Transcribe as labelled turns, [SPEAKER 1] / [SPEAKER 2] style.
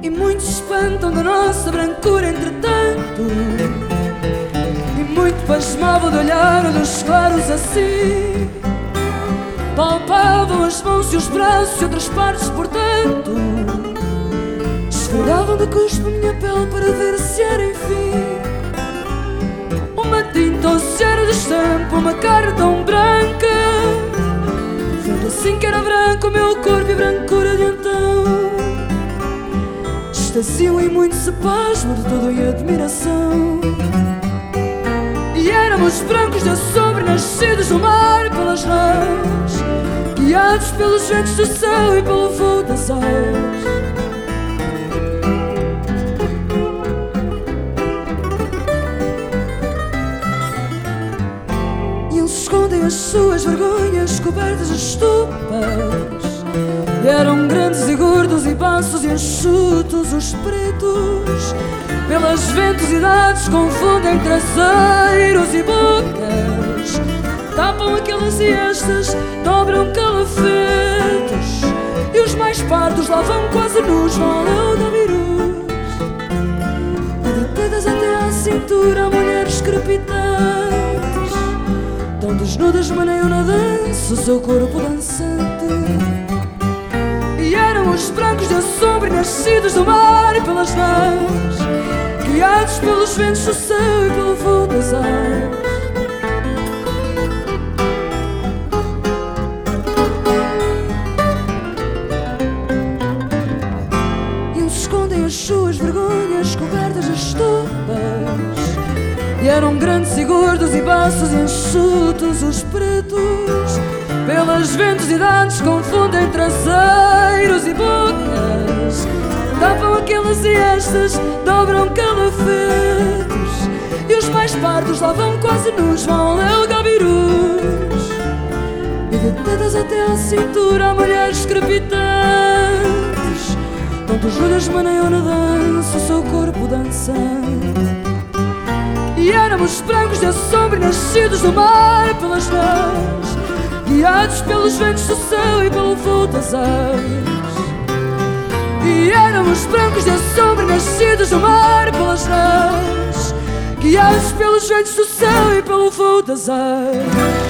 [SPEAKER 1] E muitos espantam da nossa brancura, entretanto. E muito pasmava de olhar olhos claros assim. Palpavam as mãos e os braços e outras partes, portanto. Esfregavam de cuspo minha pele para ver se era enfim. Estampa, uma cara tão branca. Vendo assim que era branco o meu corpo e brancura de então extasiam e muito se pasmo de todo em admiração. E éramos brancos de sombra, nascidos no mar pelas nãs, guiados pelos ventos do céu e pelo voo das aves. As suas vergonhas cobertas de estupas. E eram grandes e gordos e baços e enxutos os pretos. Pelas ventosidades confundem traseiros e bocas. Tapam aquelas e estas, dobram calafetos. E os mais pardos lá vão quase nus, vão ao Gavirus E de até à cintura mulheres crepitantes Maneiam na dança o seu corpo dançante. E eram os brancos da sombra nascidos do mar e pelas nãs Guiados pelos ventos do céu e pelo voo das aves. E escondem as suas vergonhas cobertas de estupas E eram grandes e gordos e baços enxutos os pretos Pelas ventosidades confundem traseiros e bocas Tapam aquelas e estas, dobram calafetos. E os mais pardos lá vão quase nus, vão ao Gabirus. E de tetas até à cintura mulheres crepitantes. Tanto juras maneiam na dança o seu corpo dançante Éramos brancos de sombra nascidos do mar pelas nãs Guiados pelos ventos do céu e pelo voo das aves. E éramos brancos de sombra nascidos do mar pelas nãs Guiados pelos ventos do céu e pelo voo das aves